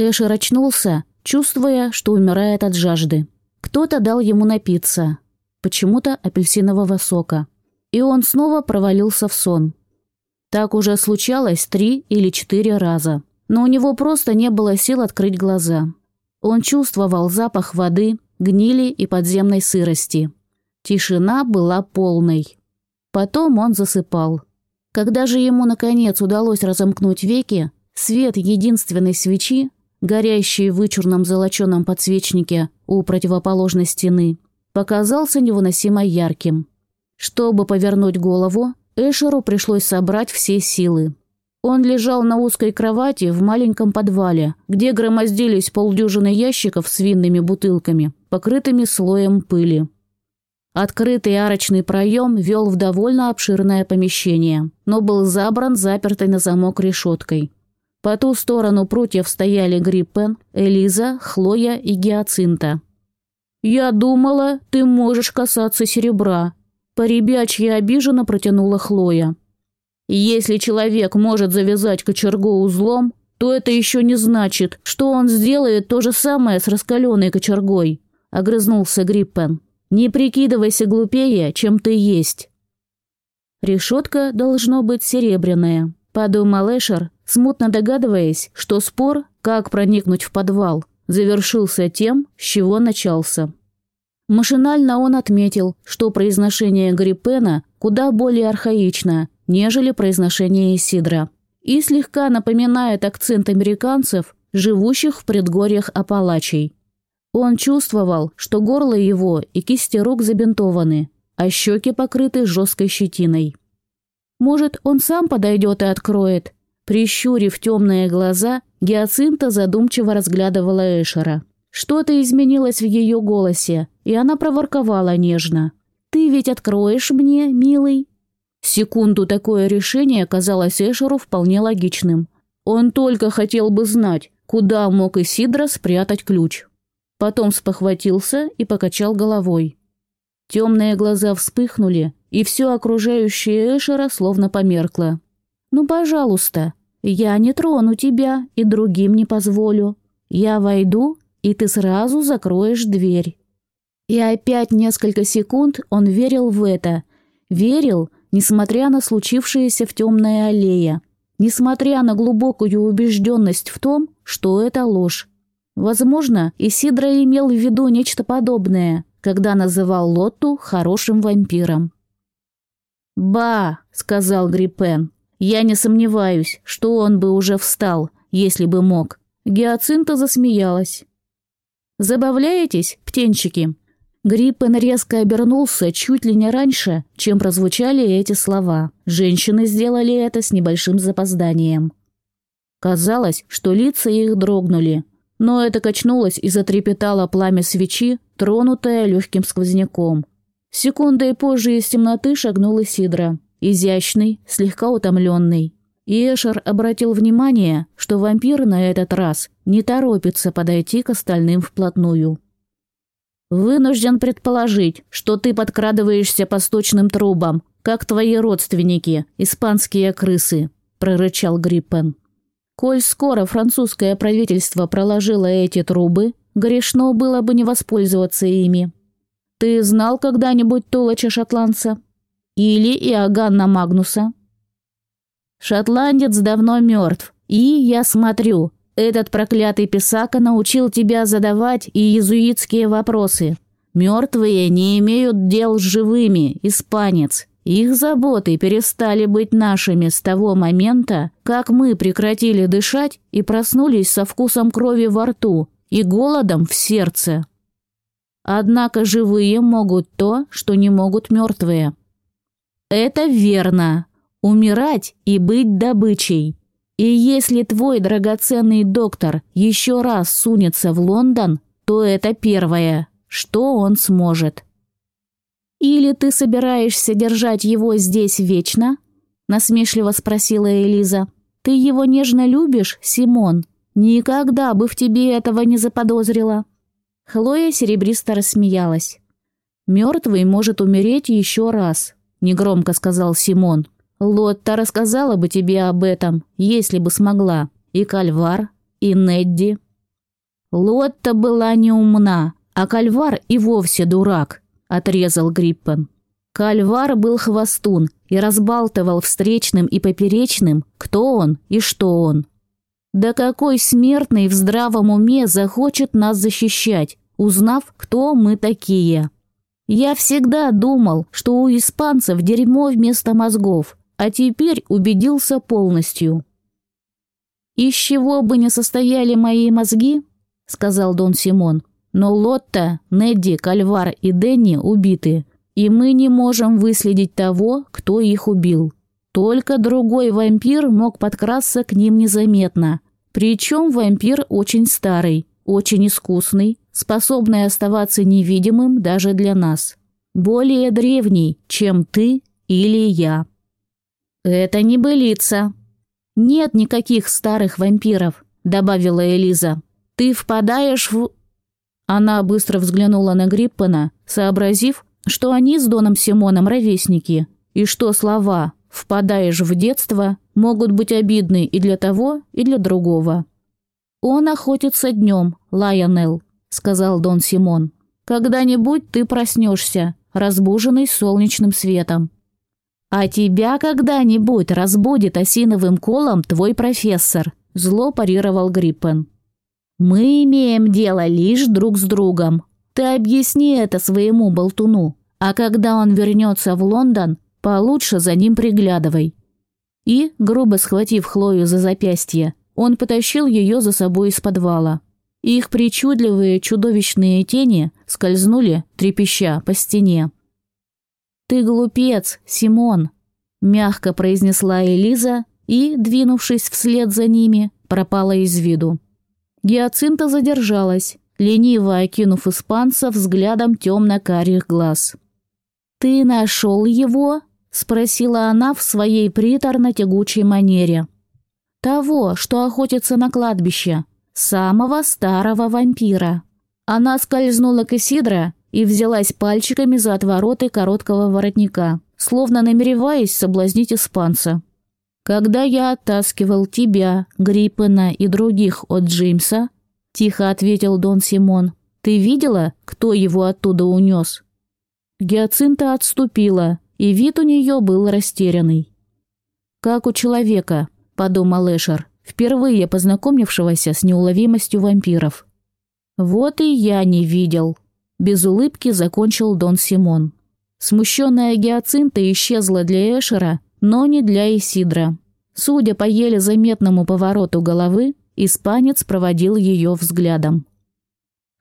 Эшер очнулся, чувствуя, что умирает от жажды. Кто-то дал ему напиться. Почему-то апельсинового сока. И он снова провалился в сон. Так уже случалось три или четыре раза. Но у него просто не было сил открыть глаза. Он чувствовал запах воды, гнили и подземной сырости. Тишина была полной. Потом он засыпал. Когда же ему, наконец, удалось разомкнуть веки, свет единственной свечи, горящей в вычурном золоченом подсвечнике у противоположной стены, показался невыносимо ярким. Чтобы повернуть голову, Эшеру пришлось собрать все силы. Он лежал на узкой кровати в маленьком подвале, где громоздились полдюжины ящиков с винными бутылками, покрытыми слоем пыли. Открытый арочный проем вел в довольно обширное помещение, но был забран запертой на замок решеткой. По ту сторону прутьев стояли Гриппен, Элиза, Хлоя и Гиацинта. «Я думала, ты можешь касаться серебра», – поребячьи обиженно протянула Хлоя. «Если человек может завязать кочергу узлом, то это еще не значит, что он сделает то же самое с раскаленной кочергой», – огрызнулся Гриппен. Не прикидывайся глупее, чем ты есть. Решетка должно быть серебряная, подумал Эшер, смутно догадываясь, что спор, как проникнуть в подвал, завершился тем, с чего начался. Машинально он отметил, что произношение Гриппена куда более архаично, нежели произношение Исидра, и слегка напоминает акцент американцев, живущих в предгорьях Апалачей. Он чувствовал, что горло его и кисти рук забинтованы, а щеки покрыты жесткой щетиной. Может, он сам подойдет и откроет? Прищурив темные глаза, Гиацинта задумчиво разглядывала Эшера. Что-то изменилось в ее голосе, и она проворковала нежно. «Ты ведь откроешь мне, милый?» Секунду такое решение казалось Эшеру вполне логичным. Он только хотел бы знать, куда мог Исидра спрятать ключ. Потом спохватился и покачал головой. Темные глаза вспыхнули, и все окружающее Эшера словно померкло. «Ну, пожалуйста, я не трону тебя и другим не позволю. Я войду, и ты сразу закроешь дверь». И опять несколько секунд он верил в это. Верил, несмотря на случившееся в темной аллее. Несмотря на глубокую убежденность в том, что это ложь. Возможно, Исидро имел в виду нечто подобное, когда называл Лотту хорошим вампиром. «Ба!» — сказал Гриппен. «Я не сомневаюсь, что он бы уже встал, если бы мог». Гиацинта засмеялась. «Забавляетесь, птенчики?» Гриппен резко обернулся чуть ли не раньше, чем прозвучали эти слова. Женщины сделали это с небольшим запозданием. Казалось, что лица их дрогнули, но это качнулось и затрепетало пламя свечи, тронутое легким сквозняком. Секундой позже из темноты шагнул Исидра, изящный, слегка утомленный. И Эшер обратил внимание, что вампир на этот раз не торопится подойти к остальным вплотную. «Вынужден предположить, что ты подкрадываешься по сточным трубам, как твои родственники, испанские крысы», – прорычал Гриппен. Коль скоро французское правительство проложило эти трубы, грешно было бы не воспользоваться ими. Ты знал когда-нибудь Толоча Шотландца? Или Иоганна Магнуса? Шотландец давно мертв, и, я смотрю, этот проклятый писака научил тебя задавать и иезуитские вопросы. Мертвые не имеют дел с живыми, испанец. Их заботы перестали быть нашими с того момента, как мы прекратили дышать и проснулись со вкусом крови во рту и голодом в сердце. Однако живые могут то, что не могут мертвые. Это верно. Умирать и быть добычей. И если твой драгоценный доктор еще раз сунется в Лондон, то это первое, что он сможет. «Или ты собираешься держать его здесь вечно?» – насмешливо спросила Элиза. «Ты его нежно любишь, Симон? Никогда бы в тебе этого не заподозрила». Хлоя серебристо рассмеялась. «Мертвый может умереть еще раз», – негромко сказал Симон. «Лотта рассказала бы тебе об этом, если бы смогла. И Кальвар, и Недди». Лотта была неумна, а Кальвар и вовсе дурак, отрезал Гриппен. Кальвар был хвостун и разбалтывал встречным и поперечным, кто он и что он. Да какой смертный в здравом уме захочет нас защищать, узнав, кто мы такие? Я всегда думал, что у испанцев дерьмо вместо мозгов, а теперь убедился полностью. «Из чего бы не состояли мои мозги?» — сказал Дон Симон. «Но Лотта, Недди, Кальвар и Денни убиты, и мы не можем выследить того, кто их убил. Только другой вампир мог подкрасться к ним незаметно. Причем вампир очень старый, очень искусный, способный оставаться невидимым даже для нас. Более древний, чем ты или я. Это не былица. Нет никаких старых вампиров, добавила Элиза. Ты впадаешь в... Она быстро взглянула на Гриппена, сообразив, что они с Доном Симоном ровесники, и что слова «впадаешь в детство» могут быть обидны и для того, и для другого. «Он охотится днем, Лайонел», — сказал Дон Симон. «Когда-нибудь ты проснешься, разбуженный солнечным светом. А тебя когда-нибудь разбудит осиновым колом твой профессор», — зло парировал Гриппен. «Мы имеем дело лишь друг с другом. Ты объясни это своему болтуну, а когда он вернется в Лондон, получше за ним приглядывай». И, грубо схватив Хлою за запястье, он потащил ее за собой из подвала. Их причудливые чудовищные тени скользнули, трепеща, по стене. «Ты глупец, Симон!» – мягко произнесла Элиза и, двинувшись вслед за ними, пропала из виду. Гиацинта задержалась, лениво окинув испанца взглядом темно-карих глаз. «Ты нашел его?» – спросила она в своей приторно-тягучей манере. «Того, что охотится на кладбище, самого старого вампира». Она скользнула к Исидро и взялась пальчиками за отвороты короткого воротника, словно намереваясь соблазнить испанца. «Когда я оттаскивал тебя, Гриппена и других от Джеймса», – тихо ответил Дон Симон, – «ты видела, кто его оттуда унес?» Гиацинта отступила, и вид у нее был растерянный. «Как у человека», – подумал Эшер, впервые познакомившегося с неуловимостью вампиров. «Вот и я не видел», – без улыбки закончил Дон Симон. Смущенная Гиацинта исчезла для Эшера, но не для Исидра. Судя по еле заметному повороту головы, испанец проводил ее взглядом.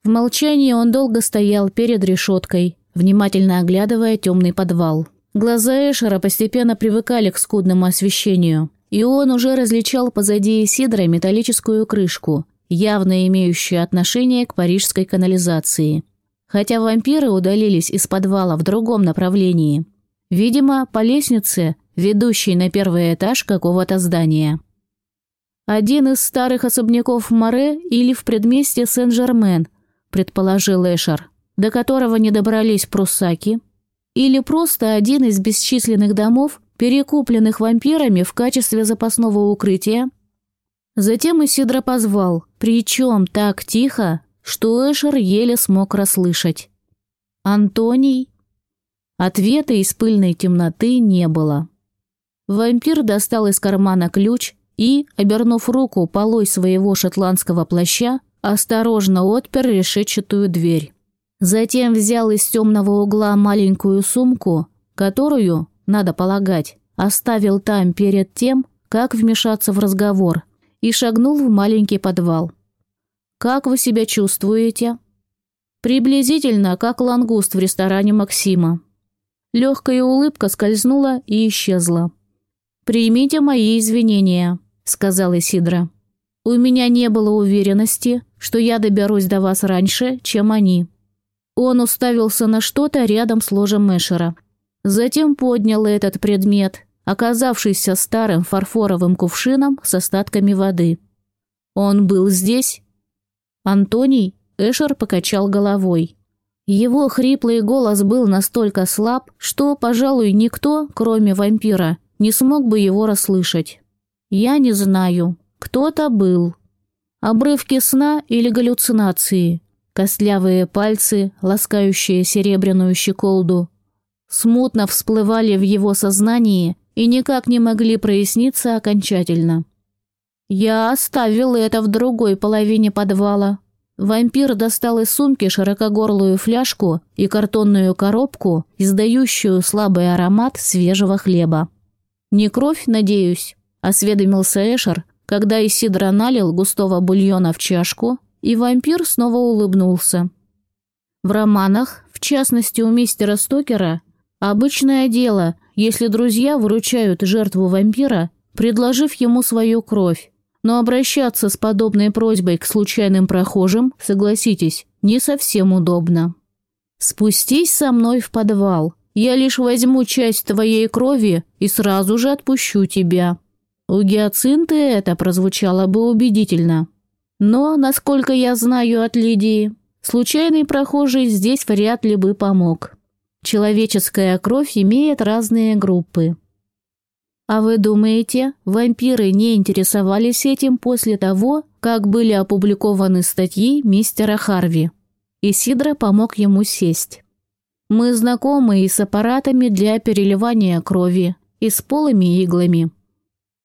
В молчании он долго стоял перед решеткой, внимательно оглядывая темный подвал. Глаза Эшера постепенно привыкали к скудному освещению, и он уже различал позади Сидора металлическую крышку, явно имеющую отношение к парижской канализации. Хотя вампиры удалились из подвала в другом направлении. Видимо, по лестнице, ведущей на первый этаж какого-то здания. Один из старых особняков Море или в предместье Сен-Жермен, предположил Эшер до которого не добрались пруссаки, или просто один из бесчисленных домов, перекупленных вампирами в качестве запасного укрытия. Затем Исидро позвал, причем так тихо, что Эшер еле смог расслышать. «Антоний?» Ответа из пыльной темноты не было. Вампир достал из кармана ключ и, обернув руку полой своего шотландского плаща, осторожно отпер решетчатую дверь. Затем взял из темного угла маленькую сумку, которую, надо полагать, оставил там перед тем, как вмешаться в разговор, и шагнул в маленький подвал. «Как вы себя чувствуете?» «Приблизительно, как лангуст в ресторане Максима». Легкая улыбка скользнула и исчезла. «Примите мои извинения», — сказал Исидра. «У меня не было уверенности, что я доберусь до вас раньше, чем они». Он уставился на что-то рядом с ложем Эшера. Затем поднял этот предмет, оказавшийся старым фарфоровым кувшином с остатками воды. «Он был здесь?» Антоний Эшер покачал головой. Его хриплый голос был настолько слаб, что, пожалуй, никто, кроме вампира, не смог бы его расслышать. «Я не знаю. Кто-то был». Обрывки сна или галлюцинации. Костлявые пальцы, ласкающие серебряную щеколду, смутно всплывали в его сознании и никак не могли проясниться окончательно. Я оставил это в другой половине подвала. Вампир достал из сумки широкогорлую фляжку и картонную коробку, издающую слабый аромат свежего хлеба. «Не кровь, надеюсь?» – осведомился Эшер, когда Исидро налил густого бульона в чашку, и вампир снова улыбнулся. В романах, в частности у мистера Стокера, обычное дело, если друзья выручают жертву вампира, предложив ему свою кровь. Но обращаться с подобной просьбой к случайным прохожим, согласитесь, не совсем удобно. «Спустись со мной в подвал. Я лишь возьму часть твоей крови и сразу же отпущу тебя». У Гиацинты это прозвучало бы убедительно. Но, насколько я знаю от Лидии, случайный прохожий здесь вряд ли бы помог. Человеческая кровь имеет разные группы. А вы думаете, вампиры не интересовались этим после того, как были опубликованы статьи мистера Харви? Исидро помог ему сесть. Мы знакомы и с аппаратами для переливания крови, и с полыми иглами.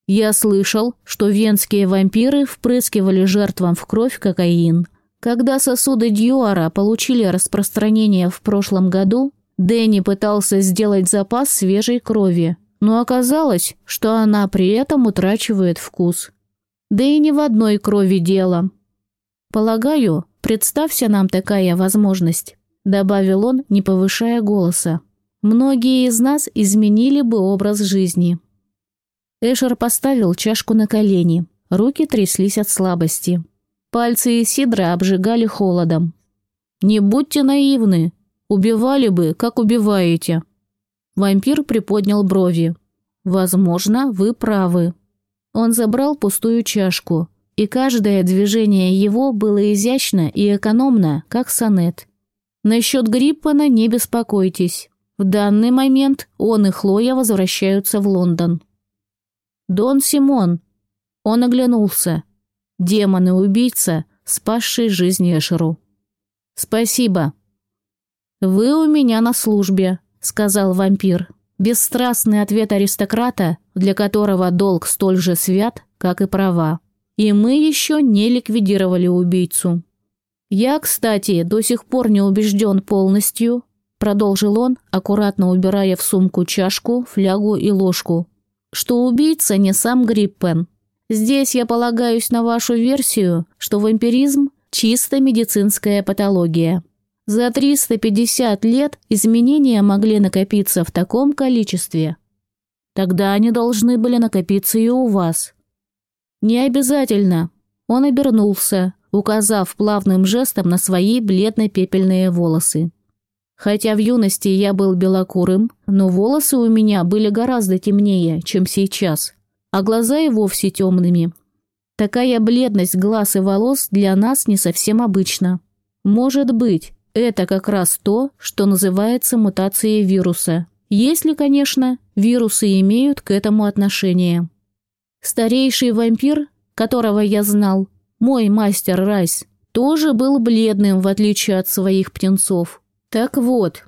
Я слышал, что венские вампиры впрыскивали жертвам в кровь кокаин. Когда сосуды Дьюара получили распространение в прошлом году, Дэнни пытался сделать запас свежей крови, но оказалось, что она при этом утрачивает вкус. Да и не в одной крови дело. Полагаю, представься нам такая возможность, добавил он, не повышая голоса. Многие из нас изменили бы образ жизни. Эшер поставил чашку на колени. Руки тряслись от слабости. Пальцы Сидра обжигали холодом. «Не будьте наивны. Убивали бы, как убиваете». Вампир приподнял брови. «Возможно, вы правы». Он забрал пустую чашку, и каждое движение его было изящно и экономно, как сонет. Насчет Гриппана не беспокойтесь. В данный момент он и Хлоя возвращаются в Лондон. «Дон Симон!» Он оглянулся. Демон и убийца, спасший жизнь Эшеру. «Спасибо». «Вы у меня на службе», — сказал вампир. Бесстрастный ответ аристократа, для которого долг столь же свят, как и права. И мы еще не ликвидировали убийцу. «Я, кстати, до сих пор не убежден полностью», — продолжил он, аккуратно убирая в сумку чашку, флягу и ложку, что убийца не сам Гриппен. Здесь я полагаюсь на вашу версию, что вампиризм – чисто медицинская патология. За 350 лет изменения могли накопиться в таком количестве. Тогда они должны были накопиться и у вас. Не обязательно. Он обернулся, указав плавным жестом на свои бледно-пепельные волосы. Хотя в юности я был белокурым, но волосы у меня были гораздо темнее, чем сейчас, а глаза и вовсе темными. Такая бледность глаз и волос для нас не совсем обычна. Может быть, это как раз то, что называется мутацией вируса. Если, конечно, вирусы имеют к этому отношение. Старейший вампир, которого я знал, мой мастер Райс, тоже был бледным, в отличие от своих птенцов. Так вот,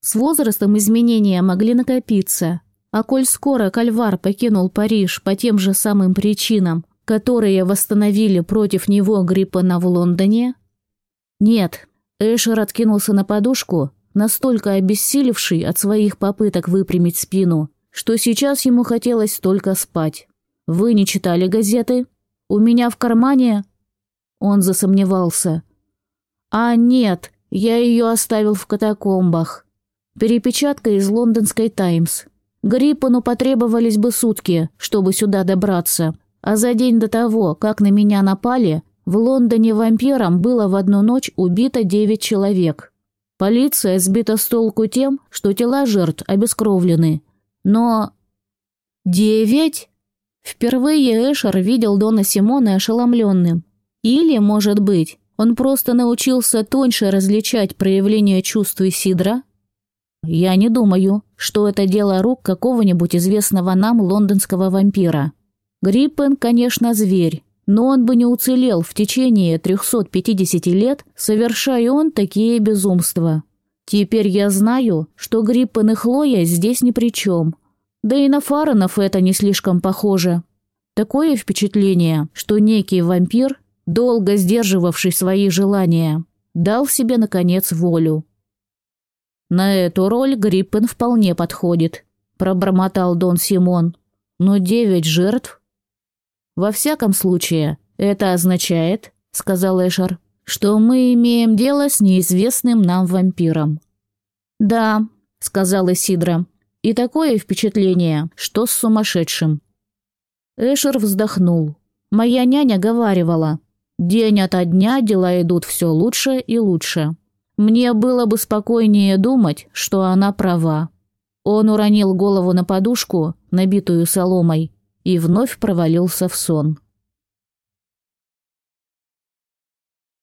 с возрастом изменения могли накопиться, а коль скоро Кальвар покинул Париж по тем же самым причинам, которые восстановили против него Гриппана в Лондоне? Нет, Эшер откинулся на подушку, настолько обессилевший от своих попыток выпрямить спину, что сейчас ему хотелось только спать. «Вы не читали газеты? У меня в кармане...» Он засомневался. «А нет, я ее оставил в катакомбах. Перепечатка из лондонской «Таймс». Гриппану потребовались бы сутки, чтобы сюда добраться. А за день до того, как на меня напали, в Лондоне вампиром было в одну ночь убито девять человек. Полиция сбита с толку тем, что тела жертв обескровлены. Но... Девять? Впервые Эшер видел Дона Симона ошеломленным. Или, может быть, он просто научился тоньше различать проявления чувств Сидра? Я не думаю, что это дело рук какого-нибудь известного нам лондонского вампира. Гриппен, конечно, зверь, Но он бы не уцелел в течение 350 лет, совершая он такие безумства. Теперь я знаю, что Гриппен и Хлоя здесь ни при чем. Да и на Фаронов это не слишком похоже. Такое впечатление, что некий вампир, долго сдерживавший свои желания, дал себе, наконец, волю. «На эту роль Гриппен вполне подходит», – пробормотал Дон Симон. «Но девять жертв «Во всяком случае, это означает, — сказал Эшер, — что мы имеем дело с неизвестным нам вампиром». «Да», — сказал Исидра, — «и такое впечатление, что с сумасшедшим». Эшер вздохнул. «Моя няня говаривала, день ото дня дела идут все лучше и лучше. Мне было бы спокойнее думать, что она права». Он уронил голову на подушку, набитую соломой, и вновь провалился в сон.